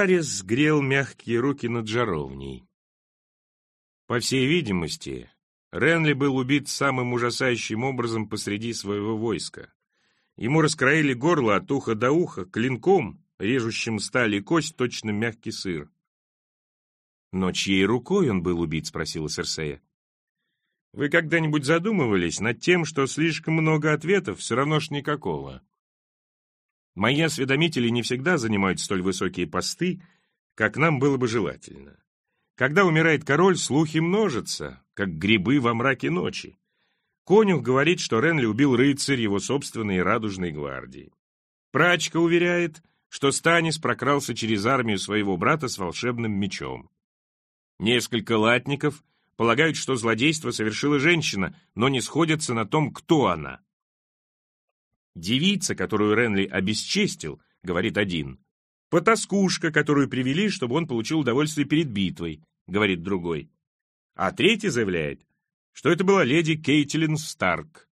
Варис грел мягкие руки над жаровней. По всей видимости, Ренли был убит самым ужасающим образом посреди своего войска. Ему раскроили горло от уха до уха клинком, режущим сталь и кость, точно мягкий сыр. «Но чьей рукой он был убит?» — спросила Серсея. «Вы когда-нибудь задумывались над тем, что слишком много ответов, все равно ж никакого?» Мои осведомители не всегда занимают столь высокие посты, как нам было бы желательно. Когда умирает король, слухи множатся, как грибы во мраке ночи. Конюх говорит, что Ренли убил рыцарь его собственной радужной гвардии. Прачка уверяет, что Станис прокрался через армию своего брата с волшебным мечом. Несколько латников полагают, что злодейство совершила женщина, но не сходятся на том, кто она. Девица, которую Ренли обесчестил, говорит один. Потаскушка, которую привели, чтобы он получил удовольствие перед битвой, говорит другой. А третий заявляет, что это была леди Кейтилин Старк.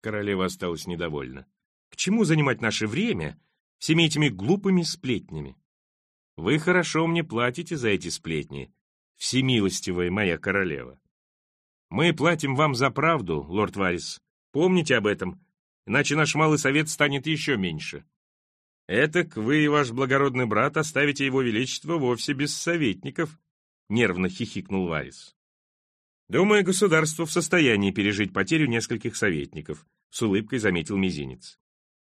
Королева осталась недовольна. К чему занимать наше время всеми этими глупыми сплетнями? Вы хорошо мне платите за эти сплетни, всемилостивая моя королева. Мы платим вам за правду, лорд Варис. Помните об этом, иначе наш малый совет станет еще меньше. Этак вы и ваш благородный брат оставите его величество вовсе без советников, — нервно хихикнул Варис. Думаю, государство в состоянии пережить потерю нескольких советников, — с улыбкой заметил Мизинец.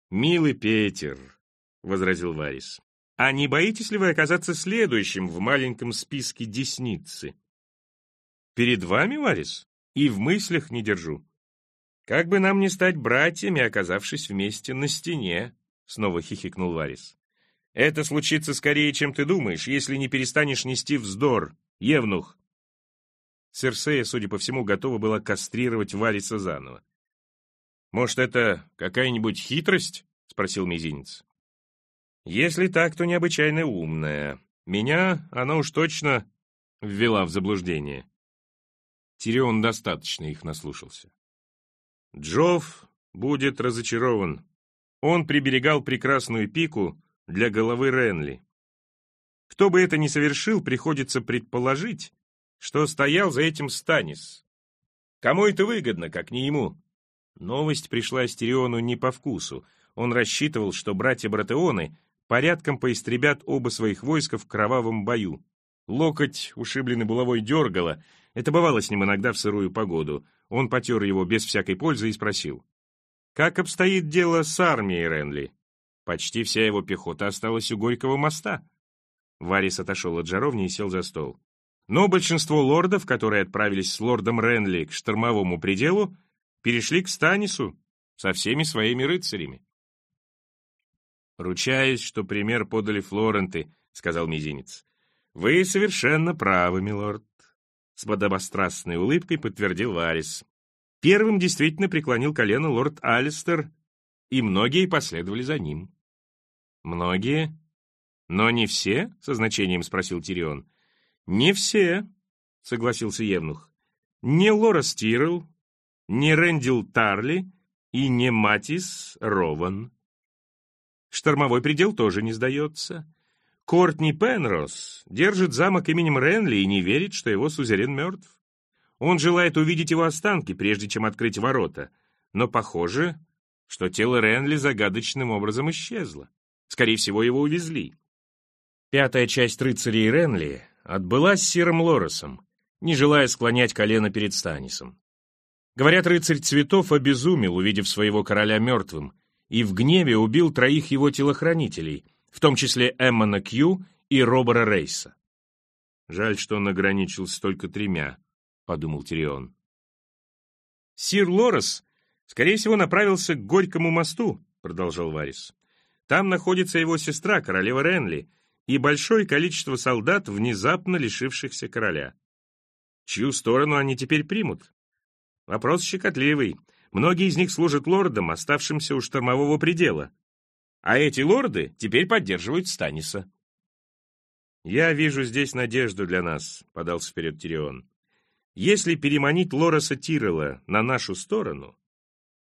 «Милый Петер», — возразил Варис, — «а не боитесь ли вы оказаться следующим в маленьком списке десницы?» «Перед вами, Варис? И в мыслях не держу. «Как бы нам не стать братьями, оказавшись вместе на стене», — снова хихикнул Варис. «Это случится скорее, чем ты думаешь, если не перестанешь нести вздор, Евнух». Серсея, судя по всему, готова была кастрировать Вариса заново. «Может, это какая-нибудь хитрость?» — спросил Мизинец. «Если так, то необычайно умная. Меня она уж точно ввела в заблуждение». Тирион достаточно их наслушался. Джофф будет разочарован. Он приберегал прекрасную пику для головы Ренли. Кто бы это ни совершил, приходится предположить, что стоял за этим Станис. Кому это выгодно, как не ему? Новость пришла Астериону не по вкусу. Он рассчитывал, что братья-братеоны порядком поистребят оба своих войска в кровавом бою. Локоть, ушибленный булавой, дергало. Это бывало с ним иногда в сырую погоду. Он потер его без всякой пользы и спросил. «Как обстоит дело с армией Ренли?» Почти вся его пехота осталась у Горького моста. Варис отошел от жаровни и сел за стол. Но большинство лордов, которые отправились с лордом Ренли к штормовому пределу, перешли к Станису со всеми своими рыцарями. «Ручаюсь, что пример подали Флоренты», — сказал Мизинец. «Вы совершенно правы, милорд. С подобострастной улыбкой подтвердил Варис. Первым действительно преклонил колено лорд Алистер, и многие последовали за ним. «Многие? Но не все?» — со значением спросил Тирион. «Не все», — согласился Евнух. «Не Лорас Тирл, не Рэндил Тарли и не Матис Рован. Штормовой предел тоже не сдается. Кортни Пенрос держит замок именем Ренли и не верит, что его сузерен мертв. Он желает увидеть его останки, прежде чем открыть ворота, но похоже, что тело Ренли загадочным образом исчезло. Скорее всего, его увезли. Пятая часть рыцарей Ренли отбыла с Сиром Лоресом, не желая склонять колено перед Станисом. Говорят, рыцарь цветов обезумел, увидев своего короля мертвым, и в гневе убил троих его телохранителей — в том числе Эммона Кью и Робера Рейса. «Жаль, что он ограничился только тремя», — подумал Тирион. «Сир Лорес, скорее всего, направился к Горькому мосту», — продолжал Варис. «Там находится его сестра, королева Ренли, и большое количество солдат, внезапно лишившихся короля. Чью сторону они теперь примут? Вопрос щекотливый. Многие из них служат лордам, оставшимся у штормового предела. А эти лорды теперь поддерживают Станиса. «Я вижу здесь надежду для нас», — подался вперед Тирион. «Если переманить Лореса Тирола на нашу сторону,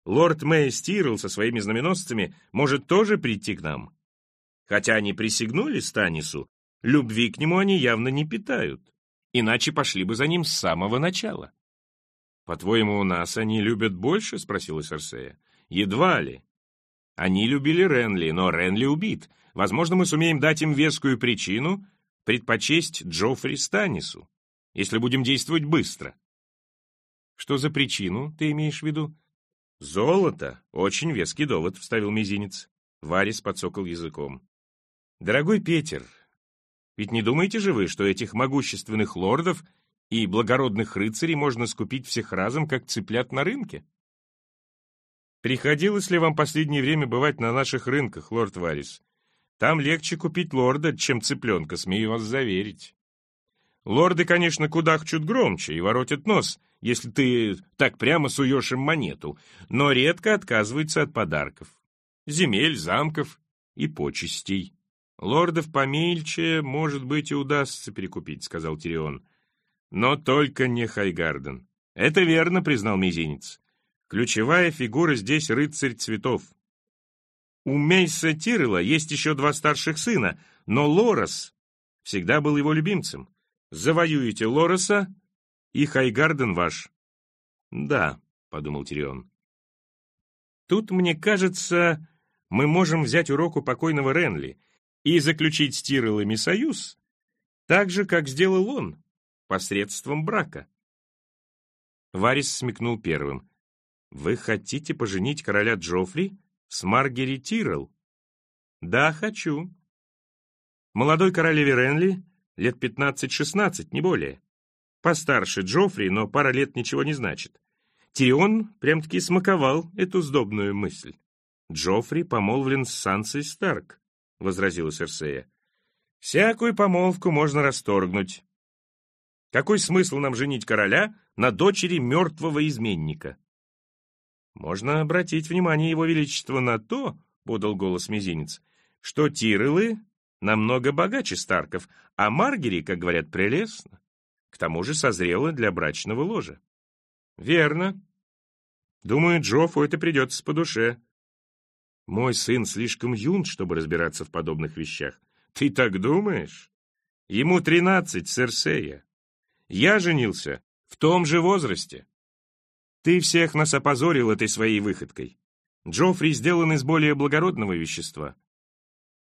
Лорд Мэй Стирл со своими знаменосцами может тоже прийти к нам. Хотя они присягнули Станису, любви к нему они явно не питают, иначе пошли бы за ним с самого начала. «По-твоему, у нас они любят больше?» — спросила Серсея. «Едва ли. Они любили Ренли, но Ренли убит. Возможно, мы сумеем дать им вескую причину предпочесть Джоффри Станису, если будем действовать быстро». «Что за причину ты имеешь в виду?» «Золото — очень веский довод», — вставил мизинец. Варис подсокал языком. «Дорогой Петер, ведь не думаете же вы, что этих могущественных лордов и благородных рыцарей можно скупить всех разом, как цыплят на рынке?» «Приходилось ли вам последнее время бывать на наших рынках, лорд Варис? Там легче купить лорда, чем цыпленка, смею вас заверить. Лорды, конечно, кудахчут громче и воротят нос, если ты так прямо суешь им монету, но редко отказываются от подарков. Земель, замков и почестей. «Лордов помельче, может быть, и удастся перекупить», — сказал Тирион. «Но только не Хайгарден». «Это верно», — признал Мизинец. «Ключевая фигура здесь рыцарь цветов. У Мейса Тирела есть еще два старших сына, но Лорос всегда был его любимцем. Завоюете Лороса, и Хайгарден ваш». «Да», — подумал Тирион. «Тут, мне кажется, мы можем взять урок у покойного Ренли — и заключить с Тиреллами союз, так же, как сделал он, посредством брака. Варис смекнул первым. «Вы хотите поженить короля Джоффри с Маргери Тирелл?» «Да, хочу». Молодой королеве Ренли лет 15-16, не более. Постарше Джоффри, но пара лет ничего не значит. Тирион прям-таки смаковал эту сдобную мысль. Джоффри помолвлен с Сансой Старк. — возразила Серсея. «Всякую помолвку можно расторгнуть. Какой смысл нам женить короля на дочери мертвого изменника?» «Можно обратить внимание его величества на то, — подал голос мизинец, — что Тирелы намного богаче Старков, а Маргери, как говорят, прелестно. К тому же созрела для брачного ложа». «Верно. Думаю, Джоффу это придется по душе. Мой сын слишком юн, чтобы разбираться в подобных вещах. Ты так думаешь? Ему тринадцать, Серсея. Я женился в том же возрасте. Ты всех нас опозорил этой своей выходкой. Джоффри сделан из более благородного вещества.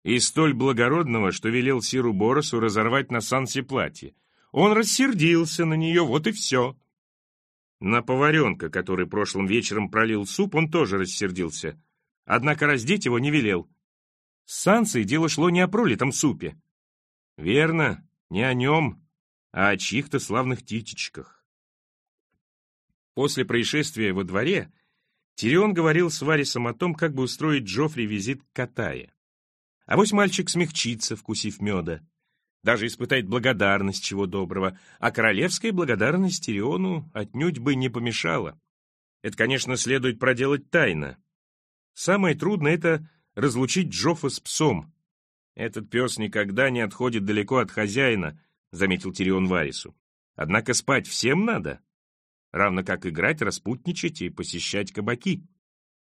И столь благородного, что велел Сиру Боросу разорвать на Сансе платье. Он рассердился на нее, вот и все. На поваренка, который прошлым вечером пролил суп, он тоже рассердился однако раздеть его не велел. С Сансой дело шло не о пролитом супе. Верно, не о нем, а о чьих-то славных титечках. После происшествия во дворе Тирион говорил с Варисом о том, как бы устроить Джоффри визит к Катае. А вось мальчик смягчится, вкусив меда. Даже испытает благодарность чего доброго, а королевская благодарность Тириону отнюдь бы не помешала. Это, конечно, следует проделать тайно, Самое трудное — это разлучить Джоффа с псом. Этот пес никогда не отходит далеко от хозяина, заметил Тирион Варису. Однако спать всем надо, равно как играть, распутничать и посещать кабаки.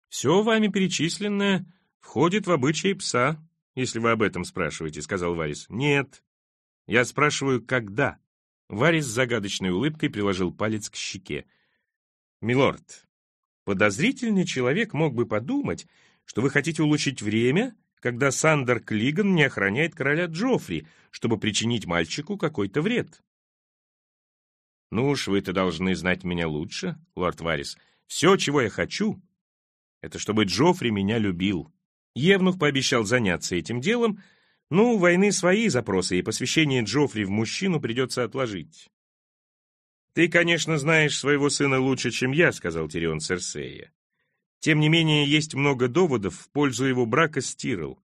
Все вами перечисленное входит в обычаи пса, если вы об этом спрашиваете, сказал Варис. Нет. Я спрашиваю, когда? Варис с загадочной улыбкой приложил палец к щеке. «Милорд, Подозрительный человек мог бы подумать, что вы хотите улучшить время, когда Сандер Клиган не охраняет короля Джоффри, чтобы причинить мальчику какой-то вред. «Ну уж вы-то должны знать меня лучше, лорд Варис. Все, чего я хочу, это чтобы Джоффри меня любил». Евнух пообещал заняться этим делом, ну, войны свои запросы, и посвящение Джоффри в мужчину придется отложить. «Ты, конечно, знаешь своего сына лучше, чем я», — сказал Тирион Серсея. «Тем не менее, есть много доводов в пользу его брака с Тирл.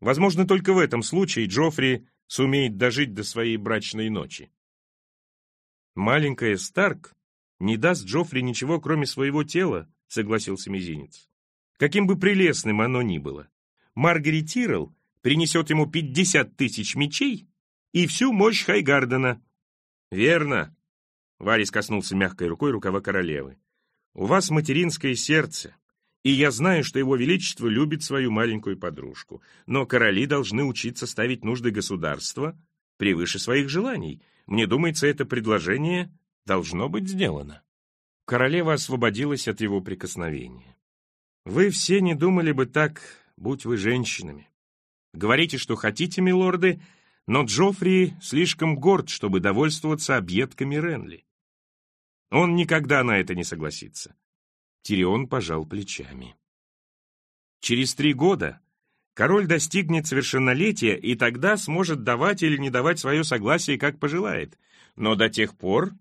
Возможно, только в этом случае Джоффри сумеет дожить до своей брачной ночи». «Маленькая Старк не даст Джоффри ничего, кроме своего тела», — согласился Мизинец. «Каким бы прелестным оно ни было, Маргарет Тирл принесет ему пятьдесят тысяч мечей и всю мощь Хайгардена». «Верно», Варис коснулся мягкой рукой рукава королевы. У вас материнское сердце, и я знаю, что его величество любит свою маленькую подружку. Но короли должны учиться ставить нужды государства превыше своих желаний. Мне думается, это предложение должно быть сделано. Королева освободилась от его прикосновения. Вы все не думали бы так, будь вы женщинами. Говорите, что хотите, милорды, но Джоффри слишком горд, чтобы довольствоваться объедками Ренли. Он никогда на это не согласится. Тирион пожал плечами. Через три года король достигнет совершеннолетия и тогда сможет давать или не давать свое согласие, как пожелает. Но до тех пор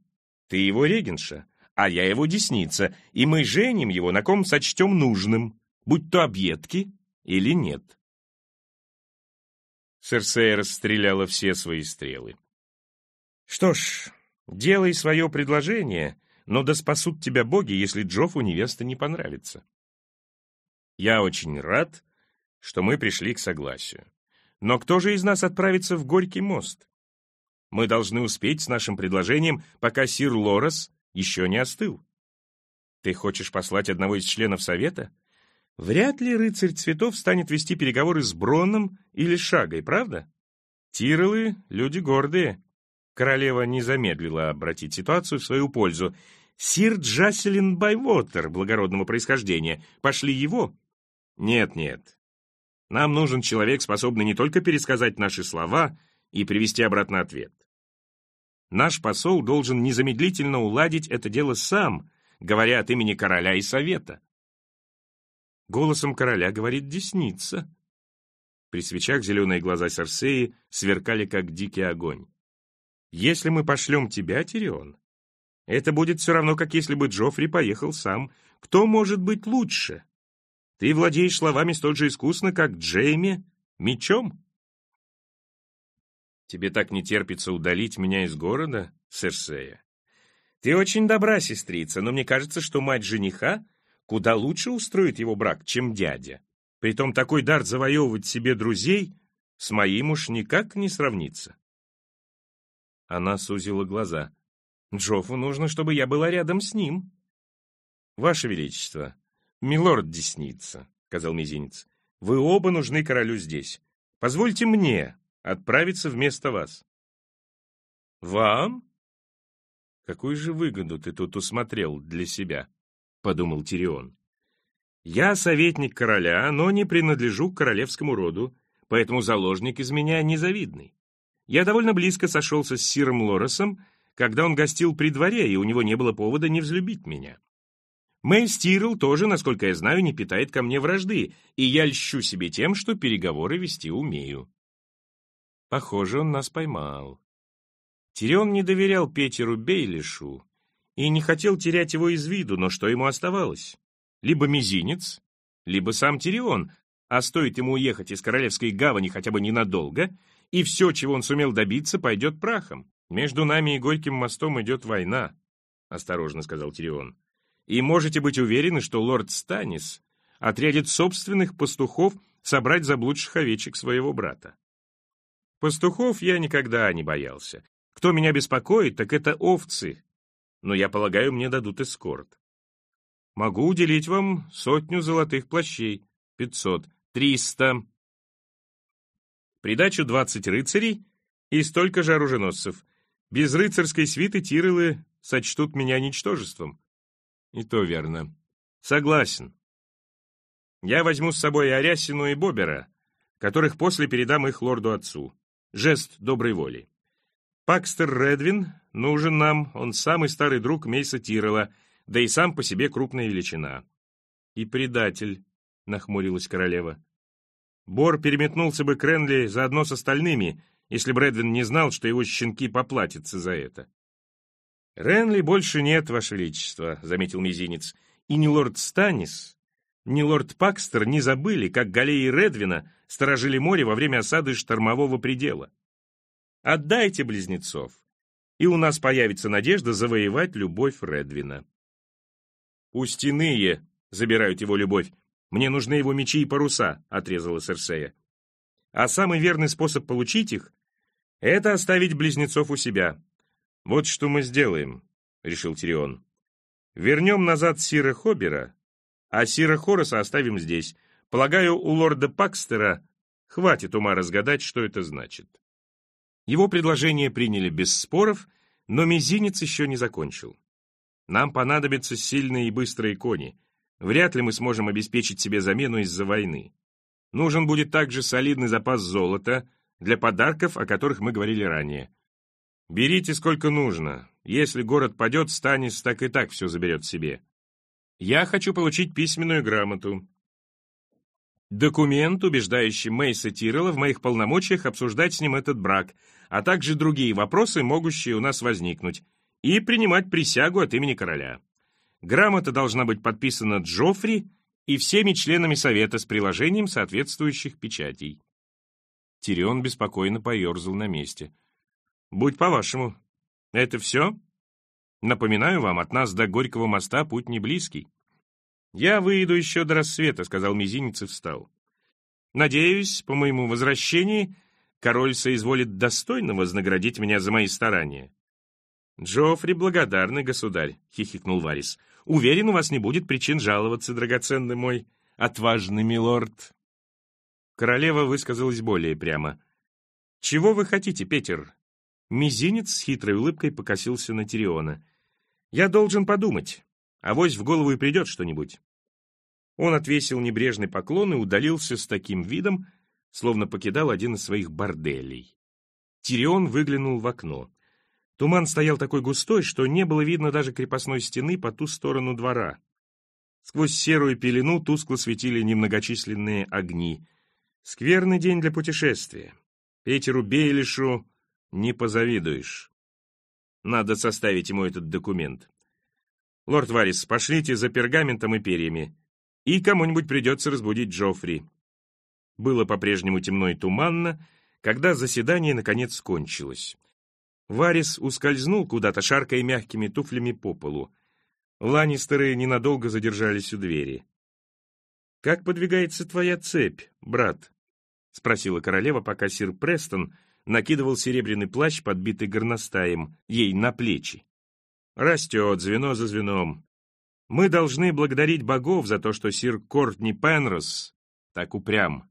ты его регенша, а я его десница, и мы женим его, на ком сочтем нужным, будь то объедки или нет. Серсея расстреляла все свои стрелы. Что ж, делай свое предложение, но да спасут тебя боги, если Джофу невеста не понравится. Я очень рад, что мы пришли к согласию. Но кто же из нас отправится в Горький мост? Мы должны успеть с нашим предложением, пока сир Лорес еще не остыл. Ты хочешь послать одного из членов Совета? Вряд ли рыцарь цветов станет вести переговоры с Броном или Шагой, правда? Тиролы — люди гордые. Королева не замедлила обратить ситуацию в свою пользу. Сир Джаселин Байвотер благородного происхождения. Пошли его? Нет-нет. Нам нужен человек, способный не только пересказать наши слова и привести обратно ответ. Наш посол должен незамедлительно уладить это дело сам, говоря от имени короля и совета. Голосом короля говорит десница. При свечах зеленые глаза Серсеи сверкали, как дикий огонь. «Если мы пошлем тебя, Тирион, это будет все равно, как если бы Джоффри поехал сам. Кто может быть лучше? Ты владеешь словами столь же искусно, как Джейми мечом. Тебе так не терпится удалить меня из города, Серсея? Ты очень добра, сестрица, но мне кажется, что мать жениха куда лучше устроит его брак, чем дядя. Притом такой дар завоевывать себе друзей с моим уж никак не сравнится. Она сузила глаза. Джоффу нужно, чтобы я была рядом с ним. Ваше Величество, милорд Десница, — сказал мизинец, — вы оба нужны королю здесь. Позвольте мне отправиться вместо вас. Вам? Какую же выгоду ты тут усмотрел для себя? — подумал Тирион. Я советник короля, но не принадлежу к королевскому роду, поэтому заложник из меня незавидный. Я довольно близко сошелся с Сиром Лоресом, когда он гостил при дворе, и у него не было повода не взлюбить меня. Мэй Стирл тоже, насколько я знаю, не питает ко мне вражды, и я льщу себе тем, что переговоры вести умею. Похоже, он нас поймал. Тирион не доверял Петеру Бейлишу и не хотел терять его из виду, но что ему оставалось? Либо мизинец, либо сам Тирион, а стоит ему уехать из Королевской гавани хотя бы ненадолго, и все, чего он сумел добиться, пойдет прахом. «Между нами и Горьким мостом идет война», — осторожно сказал Тирион. «И можете быть уверены, что лорд Станис отрядит собственных пастухов собрать заблудших овечек своего брата. Пастухов я никогда не боялся. Кто меня беспокоит, так это овцы. Но я полагаю, мне дадут эскорт. Могу уделить вам сотню золотых плащей, пятьсот, триста. Придачу двадцать рыцарей и столько же оруженосцев. Без рыцарской свиты Тирелы сочтут меня ничтожеством. И то верно. Согласен. Я возьму с собой Арясину и Бобера, которых после передам их лорду-отцу. Жест доброй воли. Пакстер Редвин нужен нам, он самый старый друг Мейса Тирела, да и сам по себе крупная величина. И предатель, нахмурилась королева. Бор переметнулся бы к Ренли заодно с остальными, если Брэдвин не знал, что его щенки поплатятся за это. «Ренли больше нет, Ваше Величество», — заметил мизинец. «И ни лорд Станис, ни лорд Пакстер не забыли, как галеи Редвина сторожили море во время осады штормового предела. Отдайте близнецов, и у нас появится надежда завоевать любовь Редвина». «Пусть забирают его любовь. Мне нужны его мечи и паруса», — отрезала Серсея. «А самый верный способ получить их это оставить близнецов у себя. Вот что мы сделаем, — решил Тирион. Вернем назад Сира Хоббера, а Сира Хороса оставим здесь. Полагаю, у лорда Пакстера хватит ума разгадать, что это значит. Его предложение приняли без споров, но мизинец еще не закончил. Нам понадобятся сильные и быстрые кони. Вряд ли мы сможем обеспечить себе замену из-за войны. Нужен будет также солидный запас золота для подарков, о которых мы говорили ранее. Берите сколько нужно. Если город падет, Станис так и так все заберет себе. Я хочу получить письменную грамоту. Документ, убеждающий Мейса Тирелла в моих полномочиях обсуждать с ним этот брак, а также другие вопросы, могущие у нас возникнуть, и принимать присягу от имени короля. Грамота должна быть подписана Джоффри и всеми членами совета с приложением соответствующих печатей. Тирион беспокойно поерзал на месте. «Будь по-вашему. Это все? Напоминаю вам, от нас до Горького моста путь не близкий. «Я выйду еще до рассвета», — сказал Мизинец и встал. «Надеюсь, по моему возвращении король соизволит достойно вознаградить меня за мои старания». «Джоффри благодарный государь», — хихикнул Варис. «Уверен, у вас не будет причин жаловаться, драгоценный мой, отважный милорд». Королева высказалась более прямо. «Чего вы хотите, Петер?» Мизинец с хитрой улыбкой покосился на Тириона. «Я должен подумать. Авось в голову и придет что-нибудь. Он отвесил небрежный поклон и удалился с таким видом, словно покидал один из своих борделей. Тирион выглянул в окно. Туман стоял такой густой, что не было видно даже крепостной стены по ту сторону двора. Сквозь серую пелену тускло светили немногочисленные огни. Скверный день для путешествия. Петеру Бейлишу не позавидуешь. Надо составить ему этот документ. «Лорд Варис, пошлите за пергаментом и перьями, и кому-нибудь придется разбудить Джоффри». Было по-прежнему темно и туманно, когда заседание наконец кончилось. Варис ускользнул куда-то, шаркая мягкими туфлями по полу. Ланнистеры ненадолго задержались у двери. «Как подвигается твоя цепь, брат?» — спросила королева, пока сир Престон накидывал серебряный плащ, подбитый горностаем, ей на плечи. Растет звено за звеном. Мы должны благодарить богов за то, что сир Кортни Пенрос так упрям.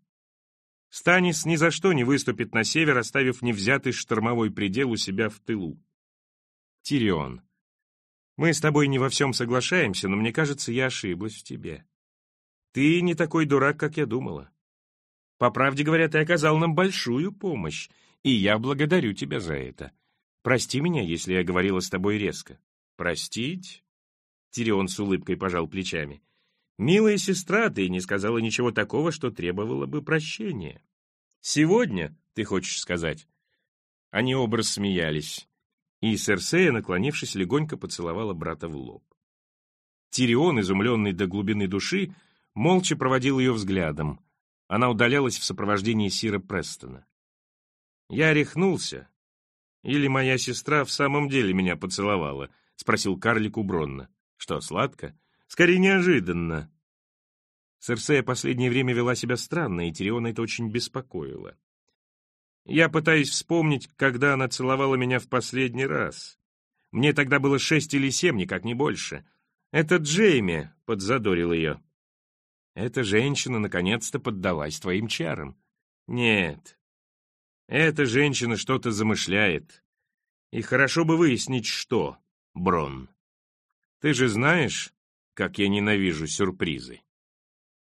Станис ни за что не выступит на север, оставив невзятый штормовой предел у себя в тылу. Тирион. Мы с тобой не во всем соглашаемся, но мне кажется, я ошиблась в тебе. Ты не такой дурак, как я думала. По правде говоря, ты оказал нам большую помощь, и я благодарю тебя за это. Прости меня, если я говорила с тобой резко. «Простить?» Тирион с улыбкой пожал плечами. «Милая сестра, ты не сказала ничего такого, что требовало бы прощения. Сегодня, ты хочешь сказать?» Они оба рассмеялись, и Серсея, наклонившись, легонько поцеловала брата в лоб. Тирион, изумленный до глубины души, молча проводил ее взглядом. Она удалялась в сопровождении Сира Престона. Я рехнулся. Или моя сестра в самом деле меня поцеловала —— спросил карлик у Бронна. «Что, сладко?» «Скорее неожиданно». Серсея последнее время вела себя странно, и Тириона это очень беспокоило. Я пытаюсь вспомнить, когда она целовала меня в последний раз. Мне тогда было шесть или семь, никак не больше. Это Джейми подзадорил ее. Эта женщина наконец-то поддалась твоим чарам. Нет, эта женщина что-то замышляет. И хорошо бы выяснить, что. Брон. Ты же знаешь, как я ненавижу сюрпризы.